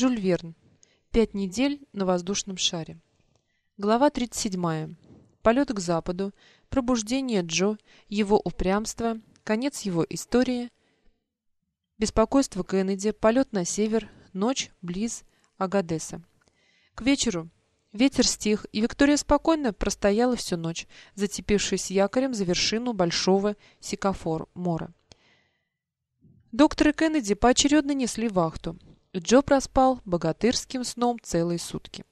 Жюль Верн. Пять недель на воздушном шаре. Глава 37. Полет к западу, пробуждение Джо, его упрямство, конец его истории, беспокойство Кеннеди, полет на север, ночь близ Агадеса. К вечеру ветер стих, и Виктория спокойно простояла всю ночь, зацепившись якорем за вершину большого сикафор мора. Доктор и Кеннеди поочередно несли вахту. Джо проспал богатырским сном целые сутки.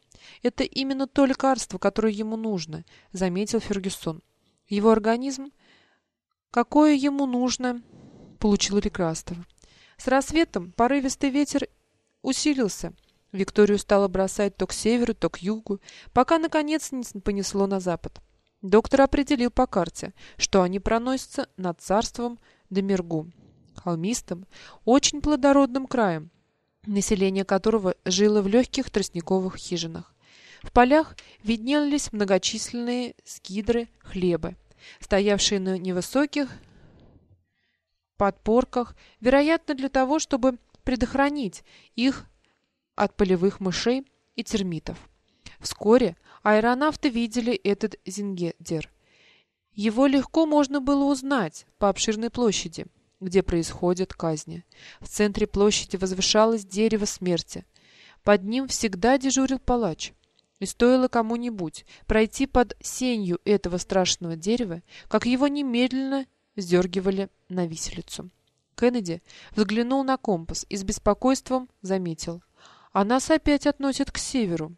Это именно то лекарство, которое ему нужно, заметил Фергюсон. Его организм, какое ему нужно, получил лекарство. С рассветом порывистый ветер усилился. Викторию стало бросать то к северу, то к югу, пока наконец не понесло на запад. Доктор определил по карте, что они проносятся над царством Демергу, холмистым, очень плодородным краем, население которого жило в легких тростниковых хижинах. В полях виднелись многочисленные скидры хлеба, стоявшие на невысоких подпорках, вероятно, для того, чтобы предохранить их от полевых мышей и термитов. Вскоре аэронавты видели этот зингедер. Его легко можно было узнать по обширной площади – где происходят казни. В центре площади возвышалось дерево смерти. Под ним всегда дежурил палач. И стоило кому-нибудь пройти под сенью этого страшного дерева, как его немедленно сдергивали на виселицу. Кеннеди взглянул на компас и с беспокойством заметил. «А нас опять относят к северу».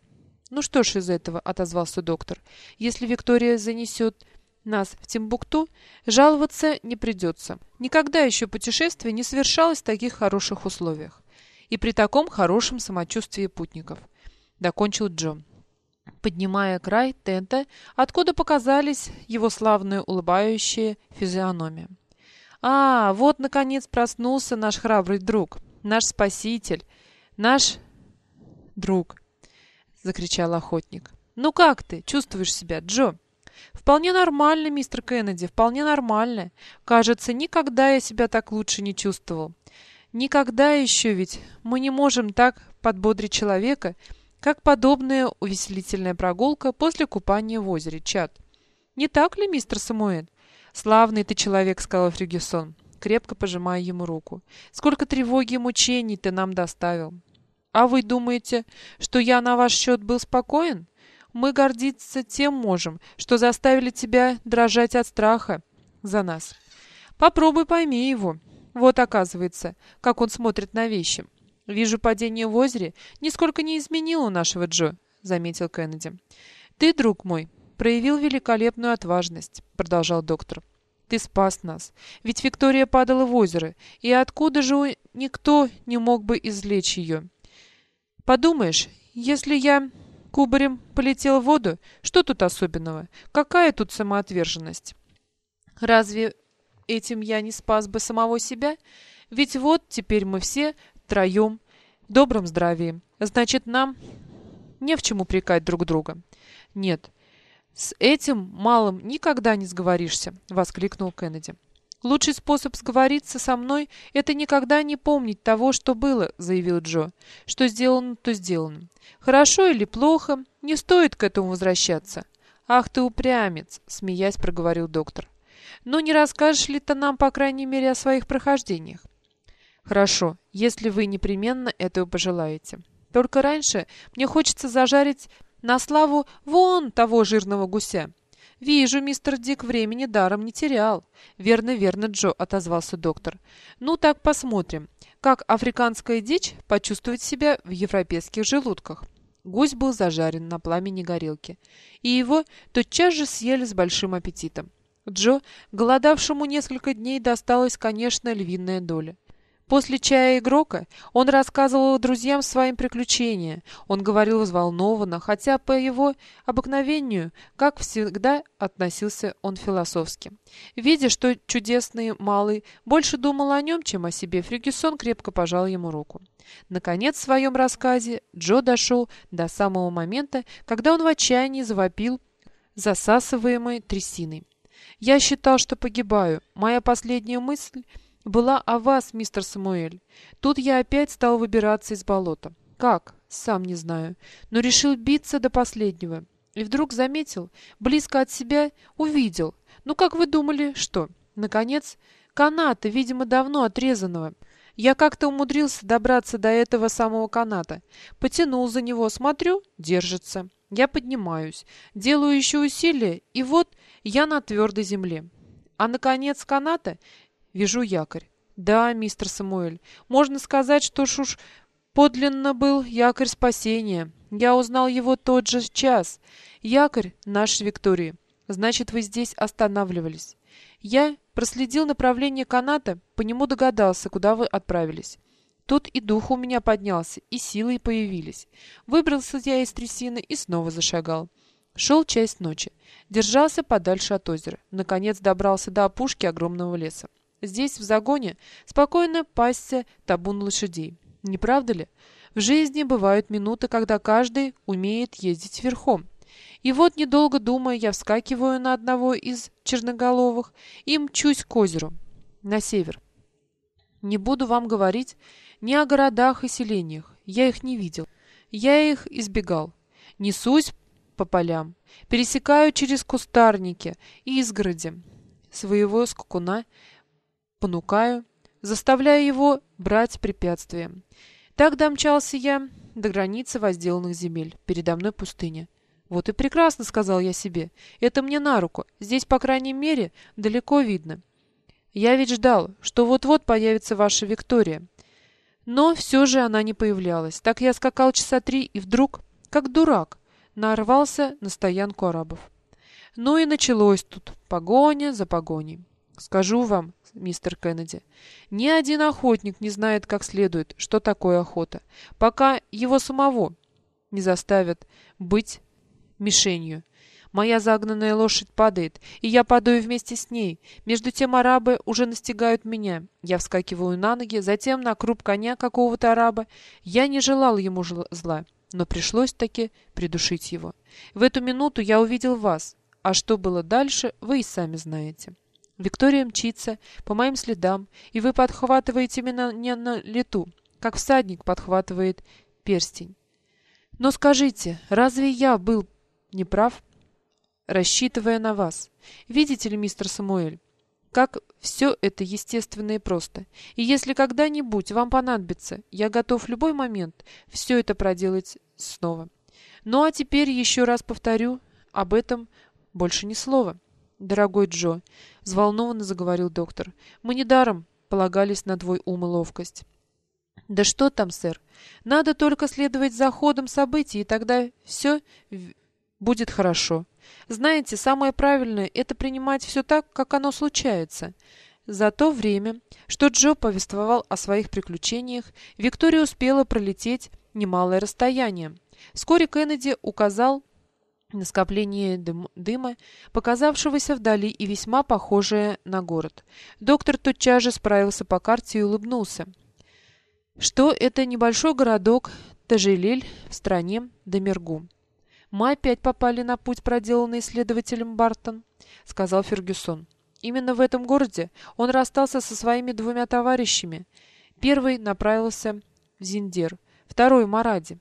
«Ну что ж из этого?» — отозвался доктор. «Если Виктория занесет нас в Тимбукту, жаловаться не придется. Никогда еще путешествие не совершалось в таких хороших условиях. И при таком хорошем самочувствии путников. Докончил Джо. Поднимая край тента, откуда показались его славные улыбающие физиономии. «А, вот, наконец, проснулся наш храбрый друг, наш спаситель, наш друг!» — закричал охотник. «Ну как ты? Чувствуешь себя, Джо?» Вполне нормально, мистер Кеннеди, вполне нормально. Кажется, никогда я себя так лучше не чувствовал. Никогда еще ведь мы не можем так подбодрить человека, как подобная увеселительная прогулка после купания в озере Чат. Не так ли, мистер Самуэль? Славный ты человек, сказал Фригюсон, крепко пожимая ему руку. Сколько тревоги и мучений ты нам доставил. А вы думаете, что я на ваш счет был спокоен? Мы гордиться тем можем, что заставили тебя дрожать от страха за нас. Попробуй пойми его. Вот оказывается, как он смотрит на вещи. Вижу, падение в озере нисколько не изменило нашего Джо, заметил Кеннеди. Ты, друг мой, проявил великолепную отважность, продолжал доктор. Ты спас нас. Ведь Виктория падала в озеро, и откуда же никто не мог бы извлечь ее? Подумаешь, если я Кубарем полетел в воду? Что тут особенного? Какая тут самоотверженность? Разве этим я не спас бы самого себя? Ведь вот теперь мы все троем в добром здравии. Значит, нам не в чем упрекать друг друга. Нет, с этим малым никогда не сговоришься, воскликнул Кеннеди. «Лучший способ сговориться со мной — это никогда не помнить того, что было», — заявил Джо. «Что сделано, то сделано. Хорошо или плохо, не стоит к этому возвращаться». «Ах ты упрямец!» — смеясь проговорил доктор. «Ну, не расскажешь ли ты нам, по крайней мере, о своих прохождениях?» «Хорошо, если вы непременно этого пожелаете. Только раньше мне хочется зажарить на славу вон того жирного гуся. «Вижу, мистер Дик времени даром не терял». «Верно, верно, Джо», — отозвался доктор. «Ну так посмотрим, как африканская дичь почувствует себя в европейских желудках». Гусь был зажарен на пламени горелки, и его тотчас же съели с большим аппетитом. Джо, голодавшему несколько дней, досталась, конечно, львиная доля. После чая и грока он рассказывал друзьям своим приключения. Он говорил взволнованно, хотя по его обыкновению, как всегда, относился он философски. Видя, что чудесный малый больше думал о нем, чем о себе, Фригюсон крепко пожал ему руку. Наконец, в своем рассказе Джо дошел до самого момента, когда он в отчаянии завопил засасываемой трясиной. «Я считал, что погибаю. Моя последняя мысль...» была о вас, мистер Самуэль. Тут я опять стал выбираться из болота. Как? Сам не знаю. Но решил биться до последнего. И вдруг заметил, близко от себя увидел. Ну, как вы думали, что? Наконец, каната, видимо, давно отрезанного. Я как-то умудрился добраться до этого самого каната. Потянул за него, смотрю, держится. Я поднимаюсь, делаю еще усилия, и вот я на твердой земле. А наконец каната вижу якорь. Да, мистер Самуэль, можно сказать, что шуш подлинно был якорь спасения. Я узнал его тот же час. Якорь наш Виктории. Значит, вы здесь останавливались. Я проследил направление каната, по нему догадался, куда вы отправились. Тут и дух у меня поднялся, и силы появились. Выбрался я из трясины и снова зашагал. Шел часть ночи. Держался подальше от озера. Наконец добрался до опушки огромного леса. Здесь, в загоне, спокойно пасся табун лошадей. Не правда ли? В жизни бывают минуты, когда каждый умеет ездить верхом. И вот, недолго думая, я вскакиваю на одного из черноголовых и мчусь к озеру, на север. Не буду вам говорить, ни о городах и селениях. Я их не видел. Я их избегал. Несусь по полям, пересекаю через кустарники и изгороди. Своего скакуна понукаю, заставляя его брать препятствия. Так домчался я до границы возделанных земель. Передо мной пустыня. «Вот и прекрасно», — сказал я себе. «Это мне на руку. Здесь, по крайней мере, далеко видно. Я ведь ждал, что вот-вот появится ваша Виктория. Но все же она не появлялась. Так я скакал часа три и вдруг, как дурак, нарвался на стоянку арабов. Ну и началось тут погоня за погоней. Скажу вам, мистер Кеннеди, ни один охотник не знает как следует, что такое охота, пока его самого не заставят быть мишенью. Моя загнанная лошадь падает, и я падаю вместе с ней. Между тем арабы уже настигают меня. Я вскакиваю на ноги, затем на круп коня какого-то араба. Я не желал ему зла, но пришлось таки придушить его. В эту минуту я увидел вас, а что было дальше, вы и сами знаете. Виктория мчится по моим следам, и вы подхватываете меня не на лету, как всадник подхватывает перстень. Но скажите, разве я был неправ? рассчитывая на вас. Видите ли, мистер Самуэль, как все это естественно и просто. И если когда-нибудь вам понадобится, я готов в любой момент все это проделать снова. Ну а теперь еще раз повторю, об этом больше ни слова. Дорогой Джо, взволнованно заговорил доктор, мы недаром полагались на твой ум и ловкость. Да что там, сэр? Надо только следовать за ходом событий, и тогда все будет хорошо. Знаете, самое правильное – это принимать все так, как оно случается. За то время, что Джо повествовал о своих приключениях, Виктория успела пролететь немалое расстояние. Вскоре Кеннеди указал на скопление дым, дыма, показавшегося вдали и весьма похожее на город. Доктор тотчас же справился по карте и улыбнулся. Что это небольшой городок Тажелель в стране Демергу. «Мы опять попали на путь, проделанный исследователем Бартон», — сказал Фергюсон. Именно в этом городе он расстался со своими двумя товарищами. Первый направился в Зиндер, второй — Маради.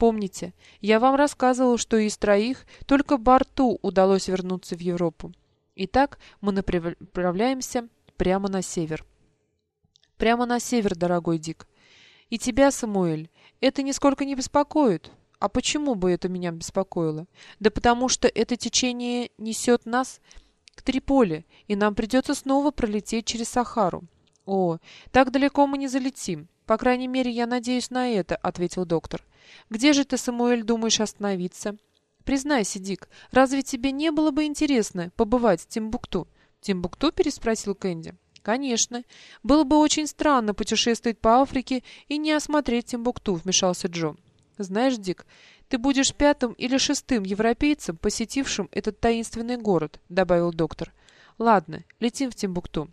Помните, я вам рассказывал, что из троих только Барту удалось вернуться в Европу. Итак, мы направляемся прямо на север. Прямо на север, дорогой Дик. И тебя, Самуэль, это нисколько не беспокоит. А почему бы это меня беспокоило? Да потому что это течение несет нас к Триполи, и нам придется снова пролететь через Сахару. О, так далеко мы не залетим. По крайней мере, я надеюсь на это, ответил доктор. Где же ты, Самуэль, думаешь остановиться? Признайся, Дик, разве тебе не было бы интересно побывать в Тимбукту? Тимбукту переспросил Кэнди. Конечно. Было бы очень странно путешествовать по Африке и не осмотреть Тимбукту, вмешался Джо. Знаешь, Дик, ты будешь пятым или шестым европейцем, посетившим этот таинственный город, добавил доктор. Ладно, летим в Тимбукту.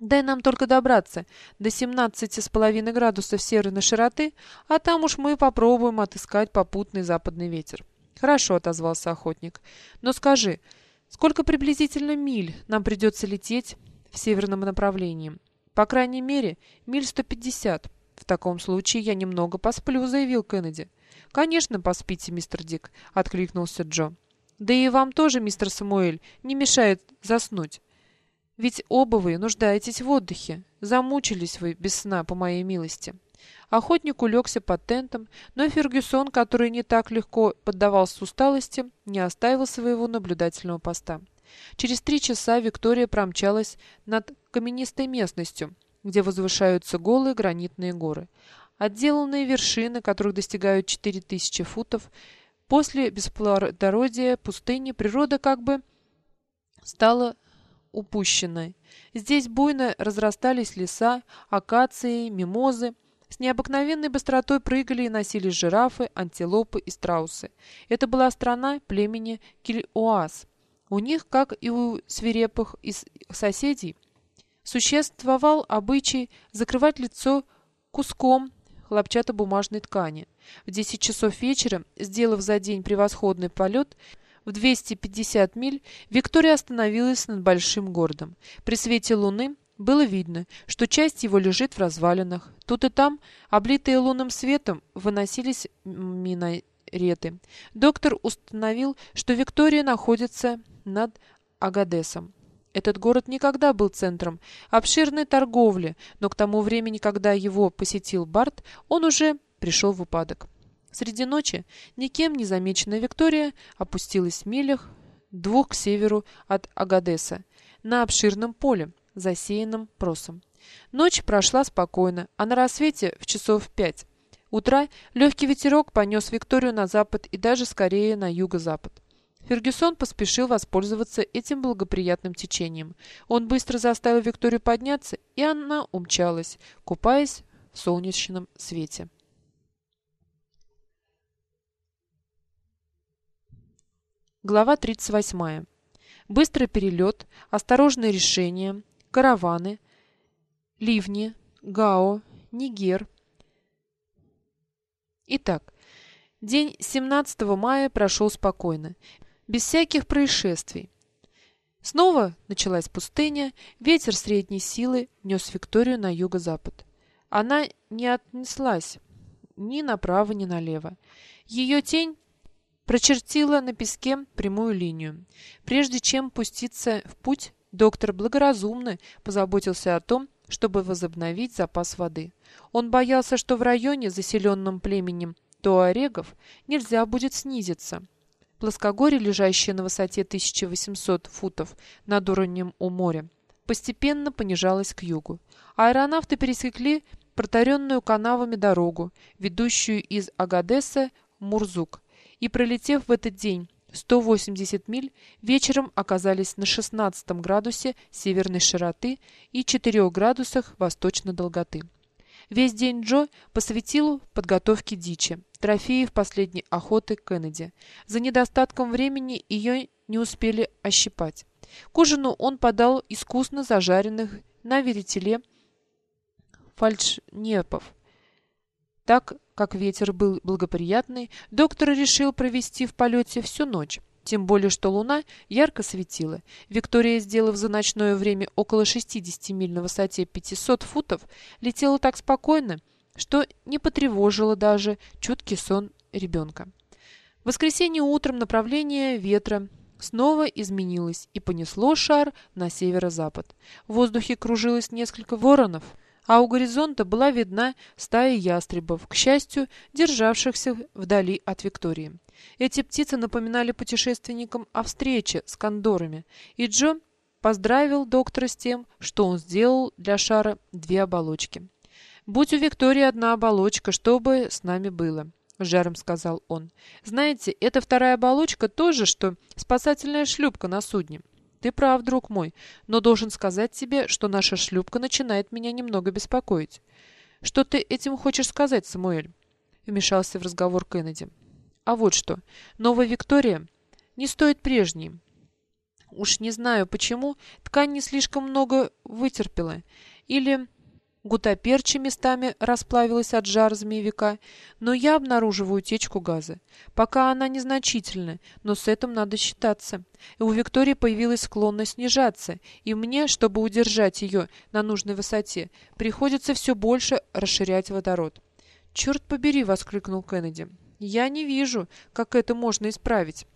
Дай нам только добраться до семнадцати с половиной градусов северной широты, а там уж мы попробуем отыскать попутный западный ветер. Хорошо, отозвался охотник. Но скажи, сколько приблизительно миль нам придется лететь в северном направлении? По крайней мере, миль сто пятьдесят. В таком случае я немного посплю», — заявил Кеннеди. «Конечно, поспите, мистер Дик», — откликнулся Джо. «Да и вам тоже, мистер Самуэль, не мешает заснуть. Ведь оба вы нуждаетесь в отдыхе. Замучились вы без сна, по моей милости». Охотник улегся под тентом, но Фергюсон, который не так легко поддавался усталости, не оставил своего наблюдательного поста. Через три часа Виктория промчалась над каменистой местностью, где возвышаются голые гранитные горы. Отделанные вершины, которых достигают 4000 футов, после бесплодородия пустыни природа как бы стала упущенной. Здесь буйно разрастались леса, акации, мимозы, с необыкновенной быстротой прыгали и носились жирафы, антилопы и страусы. Это была страна племени Кильоас. У них, как и у свирепых из соседей, существовал обычай закрывать лицо куском хлопчатобумажной ткани. В 10 часов вечера, сделав за день превосходный полет, в 250 миль Виктория остановилась над большим городом. При свете луны было видно, что часть его лежит в развалинах. Тут и там, облитые лунным светом, выносились минареты. Доктор установил, что Виктория находится над Агадесом. Этот город никогда был центром обширной торговли, но к тому времени, когда его посетил Барт, он уже пришел в упадок. Среди ночи никем не замеченная Виктория опустилась в милях двух к северу от Агадеса на обширном поле, засеянном просом. Ночь прошла спокойно, а на рассвете в часов пять утра легкий ветерок понес Викторию на запад и даже скорее на юго-запад. Фергюсон поспешил воспользоваться этим благоприятным течением. Он быстро заставил Викторию подняться, и она умчалась, купаясь в солнечном свете. Глава 38. Быстрый перелет, осторожное решение, караваны, ливни, Гао, Нигер. Итак, день 17 мая прошел спокойно, без всяких происшествий. Снова началась пустыня, ветер средней силы нес Викторию на юго-запад. Она не отнеслась ни направо, ни налево. Ее тень прочертила на песке прямую линию. Прежде чем пуститься в путь, Доктор благоразумно позаботился о том, чтобы возобновить запас воды. Он боялся, что в районе, заселенном племенем туарегов, нельзя будет снизиться. Плоскогорье, лежащее на высоте 1800 футов над уровнем у моря, постепенно понижалось к югу. Аэронавты пересекли протаренную канавами дорогу, ведущую из Агадеса в Мурзук, и, пролетев в этот день 180 миль вечером оказались на 16 градусе северной широты и 4 градусах восточной долготы. Весь день Джо посвятил подготовке дичи, трофеев последней охоты Кеннеди. За недостатком времени ее не успели ощипать. К ужину он подал искусно зажаренных на веретеле фальшнепов. Так как ветер был благоприятный, доктор решил провести в полете всю ночь. Тем более, что луна ярко светила. Виктория, сделав за ночное время около 60 миль на высоте 500 футов, летела так спокойно, что не потревожила даже чуткий сон ребенка. В воскресенье утром направление ветра снова изменилось и понесло шар на северо-запад. В воздухе кружилось несколько воронов – а у горизонта была видна стая ястребов, к счастью, державшихся вдали от Виктории. Эти птицы напоминали путешественникам о встрече с кондорами, и Джо поздравил доктора с тем, что он сделал для шара две оболочки. «Будь у Виктории одна оболочка, что бы с нами было?» — жаром сказал он. «Знаете, эта вторая оболочка тоже, что спасательная шлюпка на судне. Ты прав, друг мой, но должен сказать тебе, что наша шлюпка начинает меня немного беспокоить. Что ты этим хочешь сказать, Самуэль? Вмешался в разговор Кеннеди. А вот что. Новая Виктория не стоит прежней. Уж не знаю почему, ткань не слишком много вытерпела. Или Гутаперчи местами расплавилась от жара змеевика, но я обнаруживаю утечку газа. Пока она незначительна, но с этим надо считаться. И у Виктории появилась склонность снижаться, и мне, чтобы удержать ее на нужной высоте, приходится все больше расширять водород. «Черт побери!» — воскликнул Кеннеди. «Я не вижу, как это можно исправить».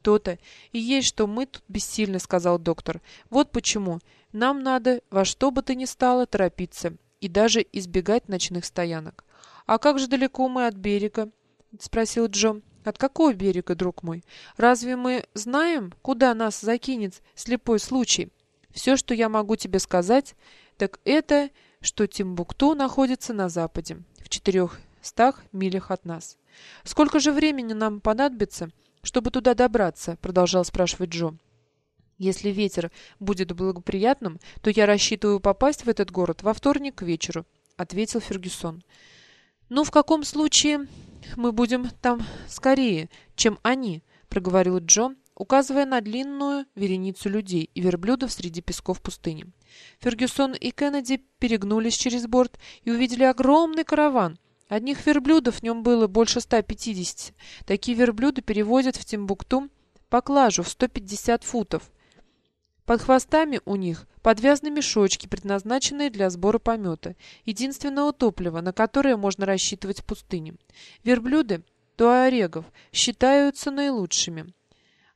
«То-то и есть, что мы тут бессильны», — сказал доктор. «Вот почему. Нам надо во что бы то ни стало торопиться и даже избегать ночных стоянок. «А как же далеко мы от берега?» — спросил Джо. «От какого берега, друг мой? Разве мы знаем, куда нас закинет слепой случай? Все, что я могу тебе сказать, так это, что Тимбукту находится на западе, в четырехстах милях от нас. Сколько же времени нам понадобится, чтобы туда добраться?» — продолжал спрашивать Джо. Если ветер будет благоприятным, то я рассчитываю попасть в этот город во вторник к вечеру, ответил Фергюсон. Ну, в каком случае мы будем там скорее, чем они, проговорил Джо, указывая на длинную вереницу людей и верблюдов среди песков пустыни. Фергюсон и Кеннеди перегнулись через борт и увидели огромный караван. Одних верблюдов в нем было больше 150. Такие верблюды перевозят в Тимбукту поклажу в 150 футов. Под хвостами у них подвязаны мешочки, предназначенные для сбора помета, единственного топлива, на которое можно рассчитывать в пустыне. Верблюды туарегов считаются наилучшими.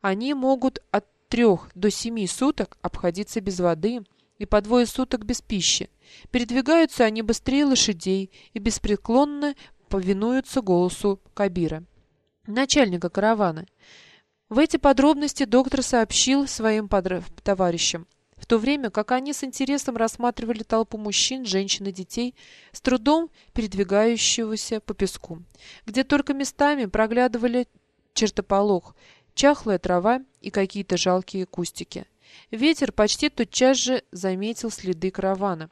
Они могут от трех до семи суток обходиться без воды и по двое суток без пищи. Передвигаются они быстрее лошадей и беспреклонно повинуются голосу Кабира, начальника каравана. В эти подробности доктор сообщил своим товарищам, в то время как они с интересом рассматривали толпу мужчин, женщин и детей, с трудом передвигающегося по песку, где только местами проглядывали чертополох, чахлая трава и какие-то жалкие кустики. Ветер почти тотчас же заметил следы каравана.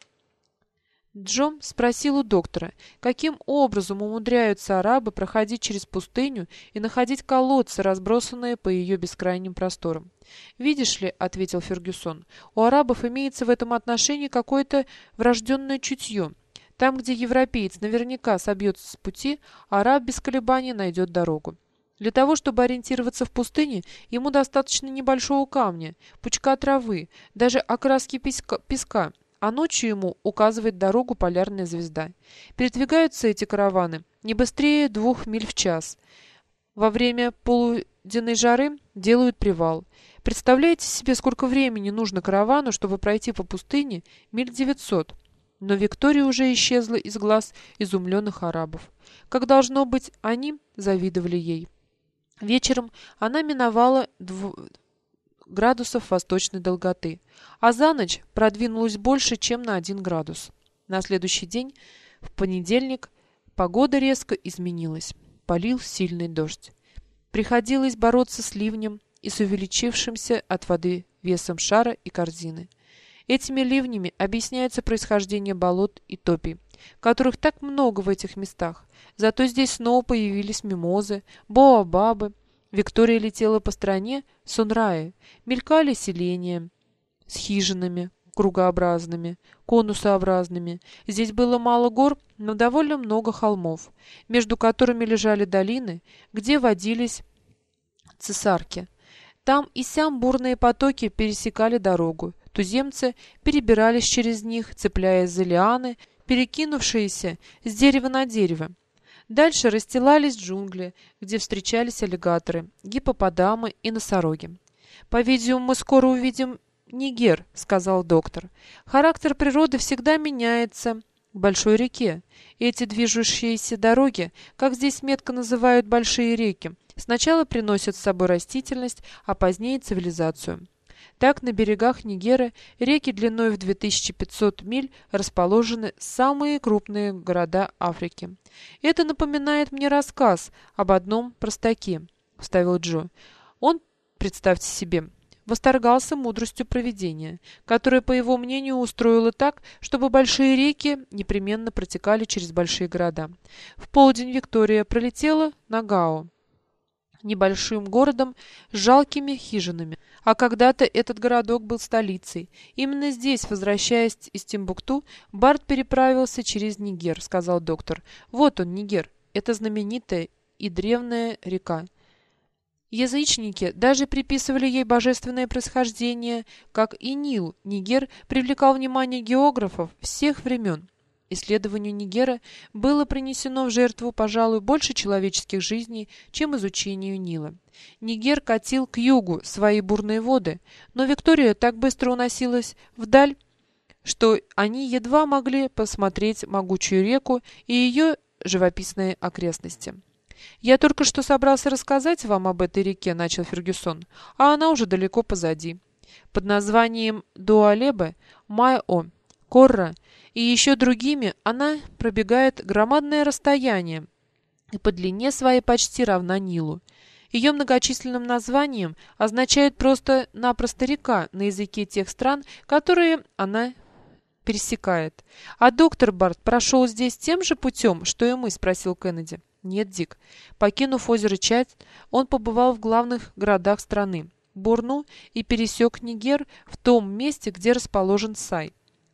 Джом спросил у доктора, каким образом умудряются арабы проходить через пустыню и находить колодцы, разбросанные по ее бескрайним просторам. «Видишь ли», — ответил Фергюсон, — «у арабов имеется в этом отношении какое-то врожденное чутье. Там, где европеец наверняка собьется с пути, араб без колебаний найдет дорогу. Для того, чтобы ориентироваться в пустыне, ему достаточно небольшого камня, пучка травы, даже окраски песка, песка а ночью ему указывает дорогу полярная звезда. Передвигаются эти караваны не быстрее двух миль в час. Во время полуденной жары делают привал. Представляете себе, сколько времени нужно каравану, чтобы пройти по пустыне миль девятьсот? Но Виктория уже исчезла из глаз изумленных арабов. Как должно быть, они завидовали ей. Вечером она миновала дв градусов восточной долготы, а за ночь продвинулась больше, чем на 1 градус. На следующий день, в понедельник, погода резко изменилась. Полил сильный дождь. Приходилось бороться с ливнем и с увеличившимся от воды весом шара и корзины. Этими ливнями объясняется происхождение болот и топий, которых так много в этих местах. Зато здесь снова появились мимозы, боабабы, Виктория летела по стране Сунраи, мелькали селения с хижинами, кругообразными, конусообразными. Здесь было мало гор, но довольно много холмов, между которыми лежали долины, где водились цесарки. Там и сям бурные потоки пересекали дорогу. Туземцы перебирались через них, цепляясь за лианы, перекинувшиеся с дерева на дерево. Дальше расстилались джунгли, где встречались аллигаторы, гипопотамы и носороги. «По-видимому, мы скоро увидим Нигер», — сказал доктор. «Характер природы всегда меняется большой реке. Эти движущиеся дороги, как здесь метко называют большие реки, сначала приносят с собой растительность, а позднее цивилизацию. Так на берегах Нигера реки длиной в 2500 миль расположены самые крупные города Африки. Это напоминает мне рассказ об одном простаке, вставил Джо. Он, представьте себе, восторгался мудростью проведения, которое, по его мнению, устроило так, чтобы большие реки непременно протекали через большие города. В полдень Виктория пролетела на Гао. Небольшим городом с жалкими хижинами. А когда-то этот городок был столицей. Именно здесь, возвращаясь из Тимбукту, Барт переправился через Нигер, сказал доктор. Вот он, Нигер. Это знаменитая и древняя река. Язычники даже приписывали ей божественное происхождение, как и Нил. Нигер привлекал внимание географов всех времен. Исследованию Нигера было принесено в жертву, пожалуй, больше человеческих жизней, чем изучению Нила. Нигер катил к югу свои бурные воды, но Виктория так быстро уносилась вдаль, что они едва могли посмотреть могучую реку и ее живописные окрестности. «Я только что собрался рассказать вам об этой реке», — начал Фергюсон, — «а она уже далеко позади». Под названием Дуалебе, Майо, Корра и еще другими она пробегает громадное расстояние и по длине своей почти равна Нилу. Ее многочисленным названием означает просто-напросто река на языке тех стран, которые она пересекает. «А доктор Барт прошел здесь тем же путем, что и мы?» — спросил Кеннеди. «Нет, Дик. Покинув озеро Чать, он побывал в главных городах страны — Бурну и пересек Нигер в том месте, где расположен Сай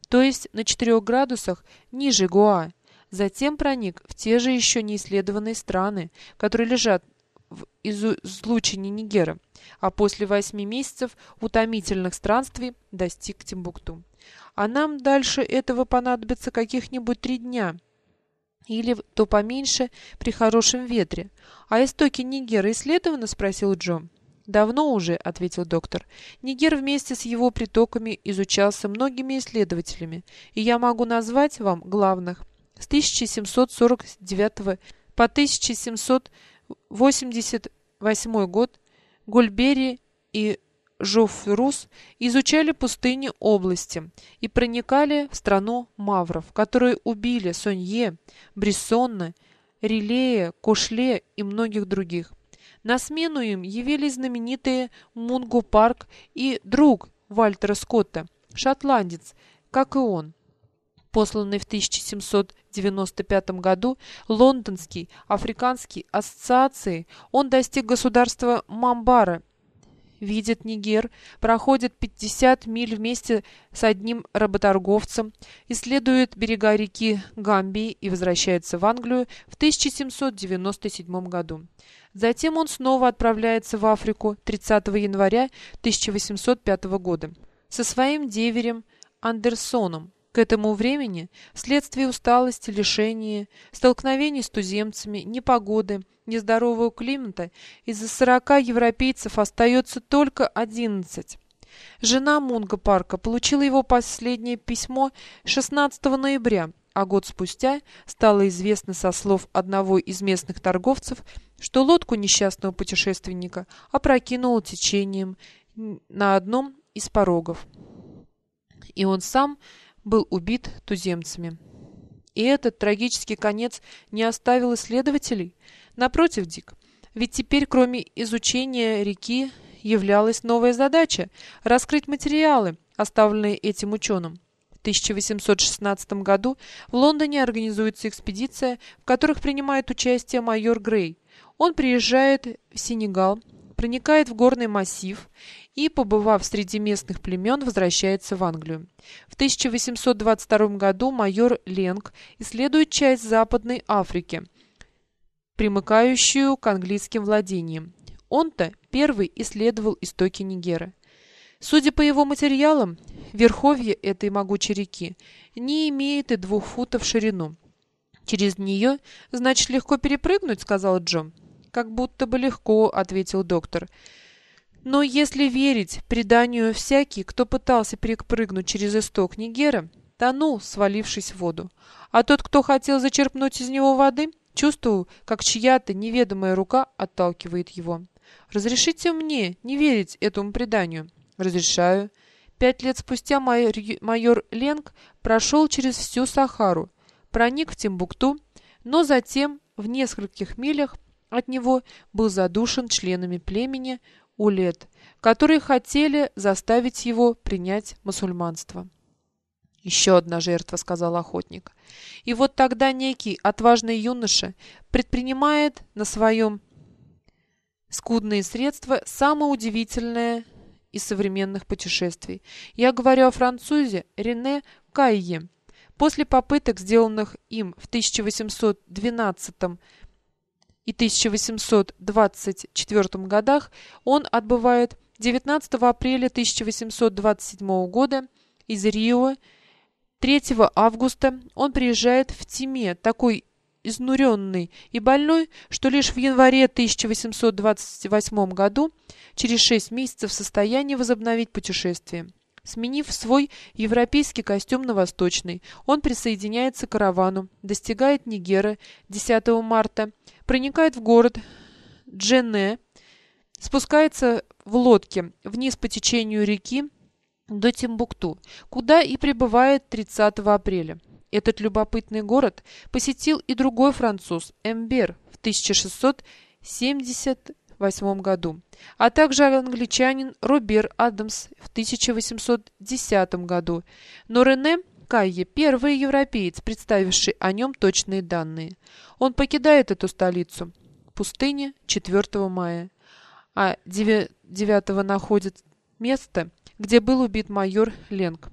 то есть на 4 градусах ниже Гоа. Затем проник в те же еще неисследованные страны, которые лежат в излучине Нигера, а после восьми месяцев утомительных странствий достиг Тимбукту. А нам дальше этого понадобится каких-нибудь три дня, или то поменьше при хорошем ветре. А истоки Нигера исследованы? спросил Джо. «Давно уже», — ответил доктор. «Нигер вместе с его притоками изучался многими исследователями, и я могу назвать вам главных. С 1749 по 1788 год Гульбери и Жофрус изучали пустыни области и проникали в страну мавров, которые убили Сонье, Брессонна, Рилея, Кошле и многих других. На смену им явились знаменитые Мунго Парк и друг Вальтера Скотта, шотландец, как и он. Посланный в 1795 году лондонский африканский ассоциации, он достиг государства Мамбара видит Нигер, проходит 50 миль вместе с одним работорговцем, исследует берега реки Гамбии и возвращается в Англию в 1797 году. Затем он снова отправляется в Африку 30 января 1805 года со своим деверем Андерсоном, к этому времени, вследствие усталости, лишения, столкновений с туземцами, непогоды, нездорового климата, из-за сорока европейцев остается только одиннадцать. Жена Мунга Парка получила его последнее письмо 16 ноября, а год спустя стало известно со слов одного из местных торговцев, что лодку несчастного путешественника опрокинуло течением на одном из порогов. И он сам был убит туземцами. И этот трагический конец не оставил исследователей. Напротив, Дик, ведь теперь, кроме изучения реки, являлась новая задача – раскрыть материалы, оставленные этим ученым. В 1816 году в Лондоне организуется экспедиция, в которых принимает участие майор Грей. Он приезжает в Сенегал, проникает в горный массив и, побывав среди местных племен, возвращается в Англию. В 1822 году майор Ленг исследует часть Западной Африки, примыкающую к английским владениям. Он-то первый исследовал истоки Нигера. Судя по его материалам, верховье этой могучей реки не имеет и двух футов в ширину. «Через нее, значит, легко перепрыгнуть», — сказал Джо. «Как будто бы легко», — ответил доктор. Но если верить преданию, всякий, кто пытался перепрыгнуть через исток Нигера, тонул, свалившись в воду. А тот, кто хотел зачерпнуть из него воды, чувствовал, как чья-то неведомая рука отталкивает его. «Разрешите мне не верить этому преданию?» «Разрешаю». Пять лет спустя майор, Ленг прошел через всю Сахару, проник в Тимбукту, но затем в нескольких милях от него был задушен членами племени, Улет, которые хотели заставить его принять мусульманство. «Еще одна жертва», — сказал охотник. И вот тогда некий отважный юноша предпринимает на своем скудные средства – самое удивительное из современных путешествий. Я говорю о французе Рене Кайе. После попыток, сделанных им в 1812 и 1824 годах, он отбывает 19 апреля 1827 года из Рио. 3 августа он приезжает в Тиме, такой изнуренный и больной, что лишь в январе 1828 году, через шесть месяцев в состоянии возобновить путешествие. Сменив свой европейский костюм на восточный, он присоединяется к каравану, достигает Нигера 10 марта, проникает в город Джене, спускается в лодке вниз по течению реки до Тимбукту, куда и прибывает 30 апреля. Этот любопытный город посетил и другой француз Эмбер в 1678 году, а также англичанин Робер Адамс в 1810 году. Но Рене Кайе – первый европеец, представивший о нем точные данные. Он покидает эту столицу, пустыне, 4 мая, а 9 находит место, где был убит майор Ленг.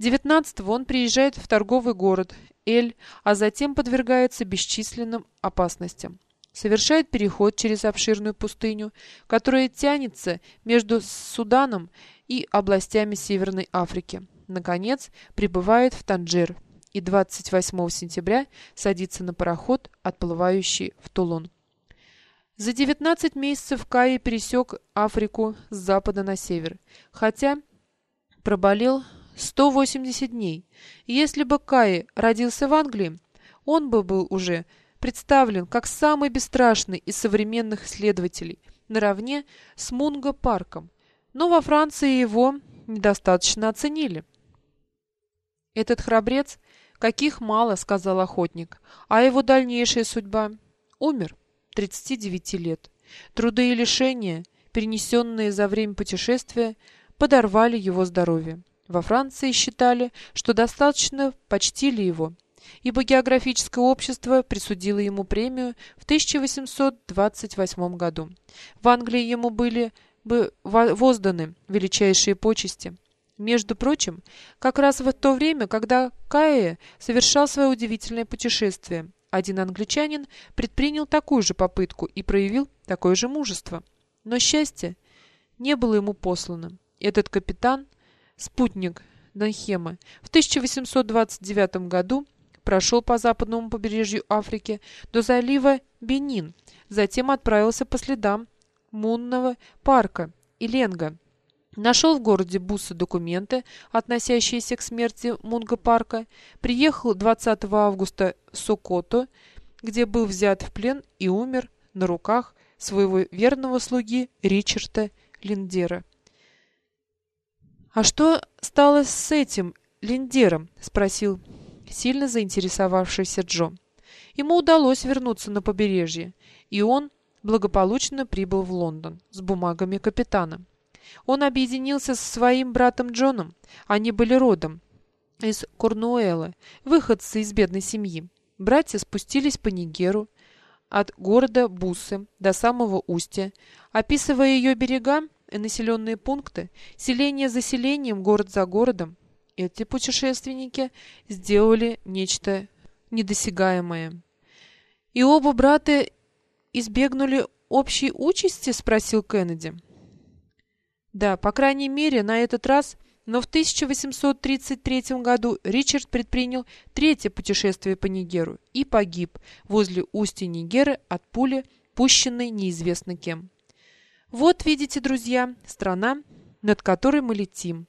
19-го он приезжает в торговый город Эль, а затем подвергается бесчисленным опасностям. Совершает переход через обширную пустыню, которая тянется между Суданом и областями Северной Африки. Наконец, прибывает в Танджер и 28 сентября садится на пароход, отплывающий в Тулон. За 19 месяцев Каи пересек Африку с запада на север, хотя проболел 180 дней. Если бы Каи родился в Англии, он бы был уже представлен как самый бесстрашный из современных исследователей, наравне с Мунго Парком. Но во Франции его недостаточно оценили. «Этот храбрец, каких мало», — сказал охотник, а его дальнейшая судьба — умер, 39 лет. Труды и лишения, перенесенные за время путешествия, подорвали его здоровье. Во Франции считали, что достаточно почтили его, ибо географическое общество присудило ему премию в 1828 году. В Англии ему были бы возданы величайшие почести. Между прочим, как раз в то время, когда Каэ совершал свое удивительное путешествие, один англичанин предпринял такую же попытку и проявил такое же мужество. Но счастье не было ему послано. Этот капитан – спутник Данхема, в 1829 году прошел по западному побережью Африки до залива Бенин, затем отправился по следам Мунного парка и Ленга. Нашел в городе Буса документы, относящиеся к смерти Мунга-парка, приехал 20 августа в Сокото, где был взят в плен и умер на руках своего верного слуги Ричарда Линдера. «А что стало с этим Линдером?» — спросил сильно заинтересовавшийся Джо. Ему удалось вернуться на побережье, и он благополучно прибыл в Лондон с бумагами капитана. Он объединился со своим братом Джоном. Они были родом из Корнуэлла, выходцы из бедной семьи. Братья спустились по Нигеру от города Бусы до самого устья, описывая ее берега населенные пункты, селение за селением, город за городом, эти путешественники сделали нечто недосягаемое. «И оба брата избегнули общей участи?» — спросил Кеннеди. «Да, по крайней мере, на этот раз, но в 1833 году Ричард предпринял третье путешествие по Нигеру и погиб возле устья Нигеры от пули, пущенной неизвестно кем». Вот, видите, друзья, страна, над которой мы летим,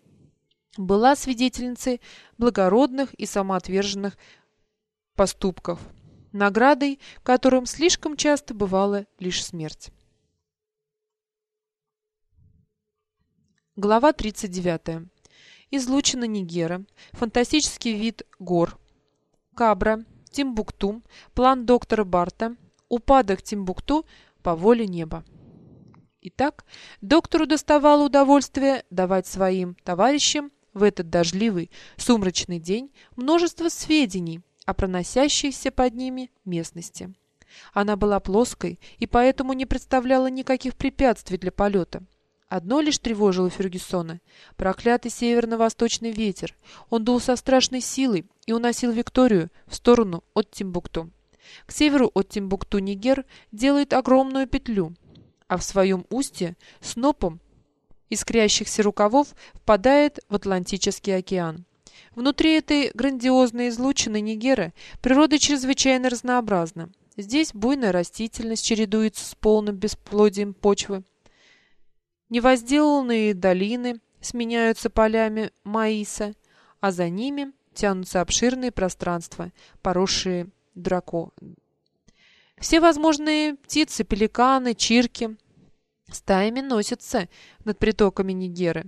была свидетельницей благородных и самоотверженных поступков, наградой которым слишком часто бывала лишь смерть. Глава 39. Излучина Нигера, фантастический вид гор, Кабра, Тимбукту, план доктора Барта, упадок Тимбукту. По воле неба. Итак, доктору доставало удовольствие давать своим товарищам в этот дождливый, сумрачный день множество сведений о проносящейся под ними местности. Она была плоской и поэтому не представляла никаких препятствий для полета. Одно лишь тревожило Фергюсона — проклятый северно-восточный ветер. Он дул со страшной силой и уносил Викторию в сторону от Тимбукту. К северу от Тимбукту Нигер делает огромную петлю, а в своем устье снопом искрящихся рукавов впадает в Атлантический океан. Внутри этой грандиозной излучины Нигера природа чрезвычайно разнообразна. Здесь буйная растительность чередуется с полным бесплодием почвы. Невозделанные долины сменяются полями маиса, а за ними тянутся обширные пространства, поросшие драко. Все возможные птицы, пеликаны, чирки стаями носятся над притоками Нигеры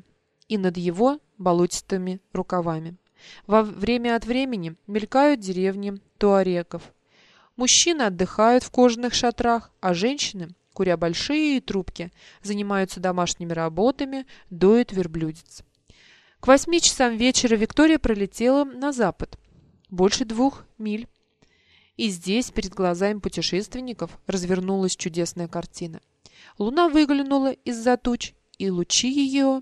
и над его болотистыми рукавами. Во время от времени мелькают деревни туареков. Мужчины отдыхают в кожаных шатрах, а женщины, куря большие трубки, занимаются домашними работами, доят верблюдец. К восьми часам вечера Виктория пролетела на запад, больше двух миль. И здесь, перед глазами путешественников, развернулась чудесная картина. Луна выглянула из-за туч, и лучи ее,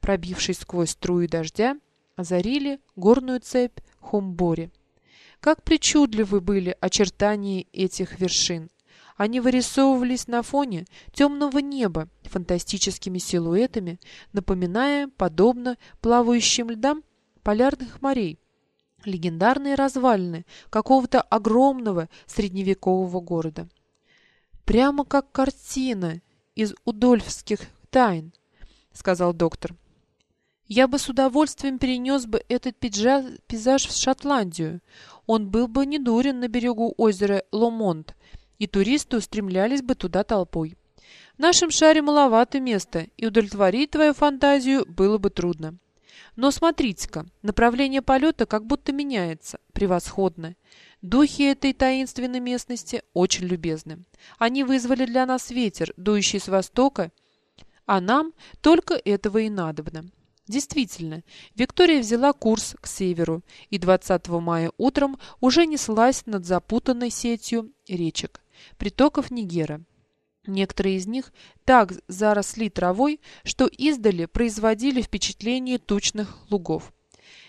пробившись сквозь струи дождя, озарили горную цепь Хумбори. Как причудливы были очертания этих вершин. Они вырисовывались на фоне темного неба фантастическими силуэтами, напоминая, подобно плавающим льдам, полярных морей, легендарные развалины какого-то огромного средневекового города. «Прямо как картина из удольфских тайн», — сказал доктор. «Я бы с удовольствием перенес бы этот пейзаж в Шотландию. Он был бы недурен на берегу озера Ломонт, и туристы устремлялись бы туда толпой. В нашем шаре маловато места, и удовлетворить твою фантазию было бы трудно. Но смотрите-ка, направление полета как будто меняется. Превосходно. Духи этой таинственной местности очень любезны. Они вызвали для нас ветер, дующий с востока, а нам только этого и надобно. Действительно, Виктория взяла курс к северу и 20 мая утром уже неслась над запутанной сетью речек, притоков Нигера. Некоторые из них так заросли травой, что издали производили впечатление тучных лугов.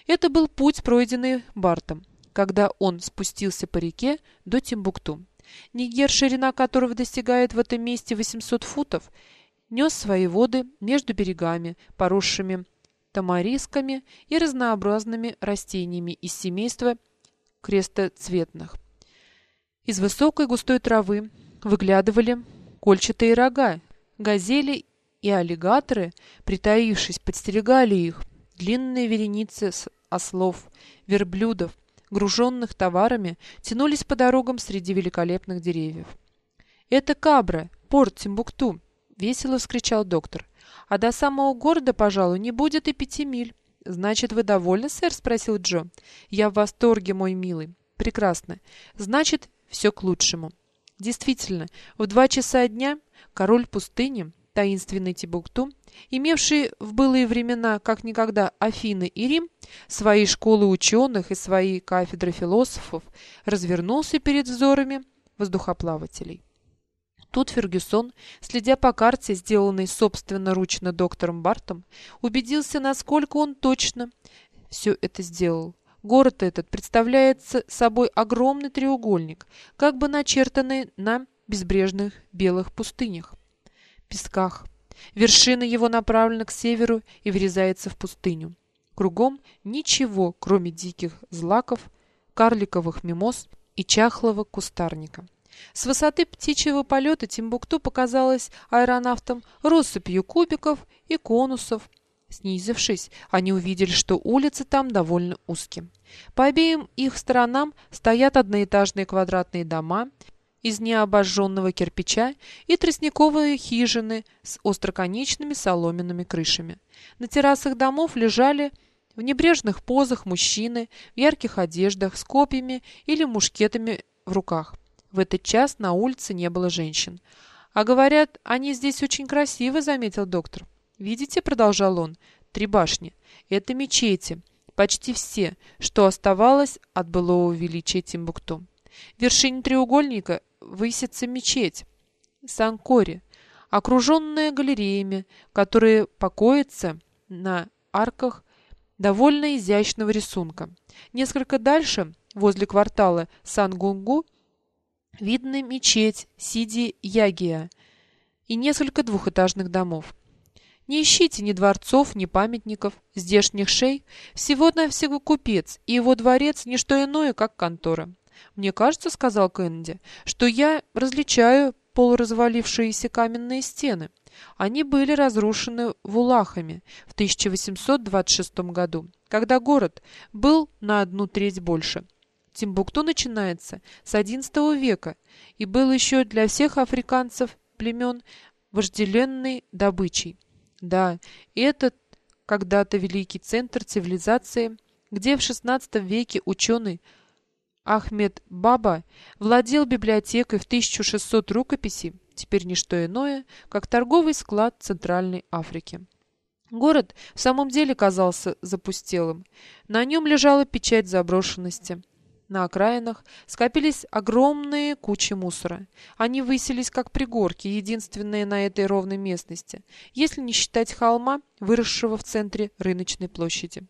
Это был путь, пройденный Бартом, когда он спустился по реке до Тимбукту. Нигер, ширина которого достигает в этом месте 800 футов, нес свои воды между берегами, поросшими тамарисками и разнообразными растениями из семейства крестоцветных. Из высокой густой травы выглядывали кольчатые рога. Газели и аллигаторы, притаившись, подстерегали их. Длинные вереницы ослов, верблюдов, груженных товарами, тянулись по дорогам среди великолепных деревьев. «Это Кабра, порт Тимбукту!» — весело вскричал доктор. «А до самого города, пожалуй, не будет и пяти миль». «Значит, вы довольны, сэр?» — спросил Джо. «Я в восторге, мой милый». «Прекрасно. Значит, все к лучшему». Действительно, в два часа дня король пустыни, таинственный Тибукту, имевший в былые времена, как никогда, Афины и Рим, свои школы ученых и свои кафедры философов, развернулся перед взорами воздухоплавателей. Тут Фергюсон, следя по карте, сделанной собственноручно доктором Бартом, убедился, насколько он точно все это сделал. Город этот представляет собой огромный треугольник, как бы начертанный на безбрежных белых пустынях, песках. Вершина его направлена к северу и врезается в пустыню. Кругом ничего, кроме диких злаков, карликовых мимоз и чахлого кустарника. С высоты птичьего полета Тимбукту показалось аэронавтам россыпью кубиков и конусов, Снизившись, они увидели, что улицы там довольно узкие. По обеим их сторонам стоят одноэтажные квадратные дома из необожженного кирпича и тростниковые хижины с остроконечными соломенными крышами. На террасах домов лежали в небрежных позах мужчины в ярких одеждах с копьями или мушкетами в руках. В этот час на улице не было женщин. «А говорят, они здесь очень красивы», — заметил доктор. «Видите, — продолжал он, — три башни. Это мечети, почти все, что оставалось от былого величия Тимбукту. В вершине треугольника высится мечеть Санкори, окруженная галереями, которые покоятся на арках довольно изящного рисунка. Несколько дальше, возле квартала Сан-Гунгу, видны мечеть Сиди-Ягия и несколько двухэтажных домов. Не ищите ни дворцов, ни памятников, здешних шей, всего-навсего купец, и его дворец – не что иное, как контора. «Мне кажется, — сказал Кеннеди, — что я различаю полуразвалившиеся каменные стены. Они были разрушены вулахами в 1826 году, когда город был на одну треть больше. Тимбукту начинается с XI века и был еще для всех африканцев племен вожделенной добычей. Да, этот когда-то великий центр цивилизации, где в XVI веке ученый Ахмед Баба владел библиотекой в 1600 рукописей, теперь не что иное, как торговый склад Центральной Африки. Город в самом деле казался запустелым. На нем лежала печать заброшенности. На окраинах скопились огромные кучи мусора. Они высились как пригорки, единственные на этой ровной местности, если не считать холма, выросшего в центре рыночной площади.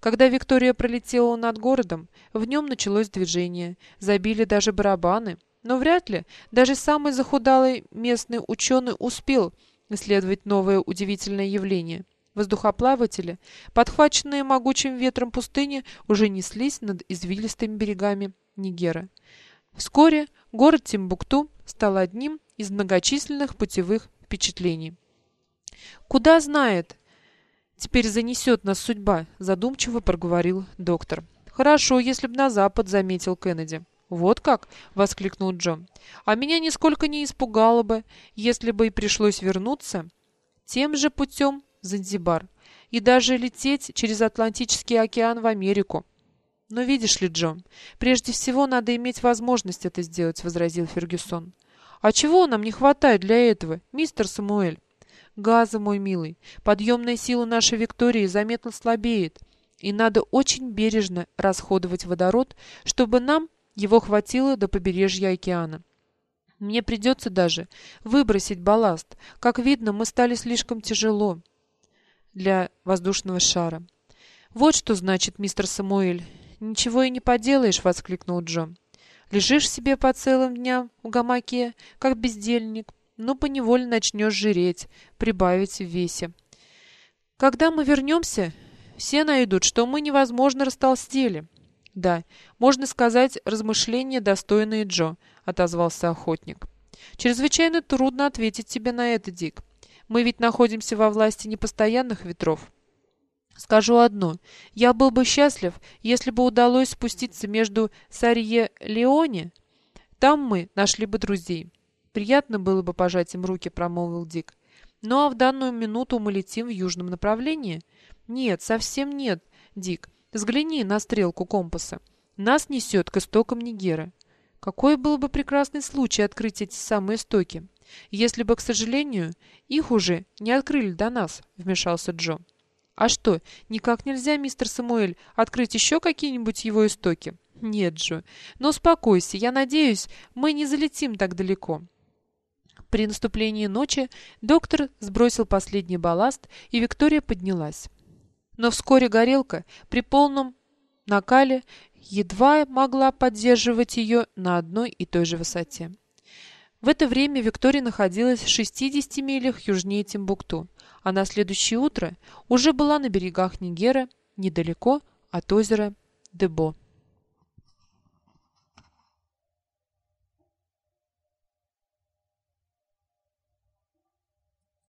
Когда Виктория пролетела над городом, в нем началось движение, забили даже барабаны. Но вряд ли даже самый захудалый местный ученый успел исследовать новое удивительное явление. Воздухоплаватели, подхваченные могучим ветром пустыни, уже неслись над извилистыми берегами Нигера. Вскоре город Тимбукту стал одним из многочисленных путевых впечатлений. «Куда знает, теперь занесет нас судьба», — задумчиво проговорил доктор. «Хорошо, если б на запад», — заметил Кеннеди. «Вот как?» — воскликнул Джон. «А меня нисколько не испугало бы, если бы и пришлось вернуться тем же путем Занзибар и даже лететь через Атлантический океан в Америку. Но видишь ли, Джон, прежде всего надо иметь возможность это сделать, возразил Фергюсон. А чего нам не хватает для этого, мистер Самуэль? Газа, мой милый. Подъемная сила нашей Виктории заметно слабеет, и надо очень бережно расходовать водород, чтобы нам его хватило до побережья океана. Мне придется даже выбросить балласт. Как видно, мы стали слишком тяжело для воздушного шара. «Вот что значит, мистер Самуэль. Ничего и не поделаешь!» — воскликнул Джо. «Лежишь себе по целым дням в гамаке, как бездельник, но поневоле начнешь жиреть, прибавить в весе. Когда мы вернемся, все найдут, что мы невозможно растолстели». «Да, можно сказать, размышления, достойные Джо», — отозвался охотник. «Чрезвычайно трудно ответить тебе на это, Дик. Мы ведь находимся во власти непостоянных ветров. Скажу одно. Я был бы счастлив, если бы удалось спуститься между Сарье-Леоне. Там мы нашли бы друзей. Приятно было бы пожать им руки, промолвил Дик. Ну а в данную минуту мы летим в южном направлении? Нет, совсем нет, Дик. Взгляни на стрелку компаса. Нас несет к истокам Нигера. Какой был бы прекрасный случай открыть эти самые истоки. Если бы, к сожалению, их уже не открыли до нас, вмешался Джо. А что, никак нельзя, мистер Самуэль, открыть еще какие-нибудь его истоки? Нет, Джо. Но успокойся, я надеюсь, мы не залетим так далеко. При наступлении ночи доктор сбросил последний балласт, и Виктория поднялась. Но вскоре горелка при полном накале едва могла поддерживать ее на одной и той же высоте. В это время Виктория находилась в 60 милях южнее Тимбукту, а на следующее утро уже была на берегах Нигера, недалеко от озера Дебо.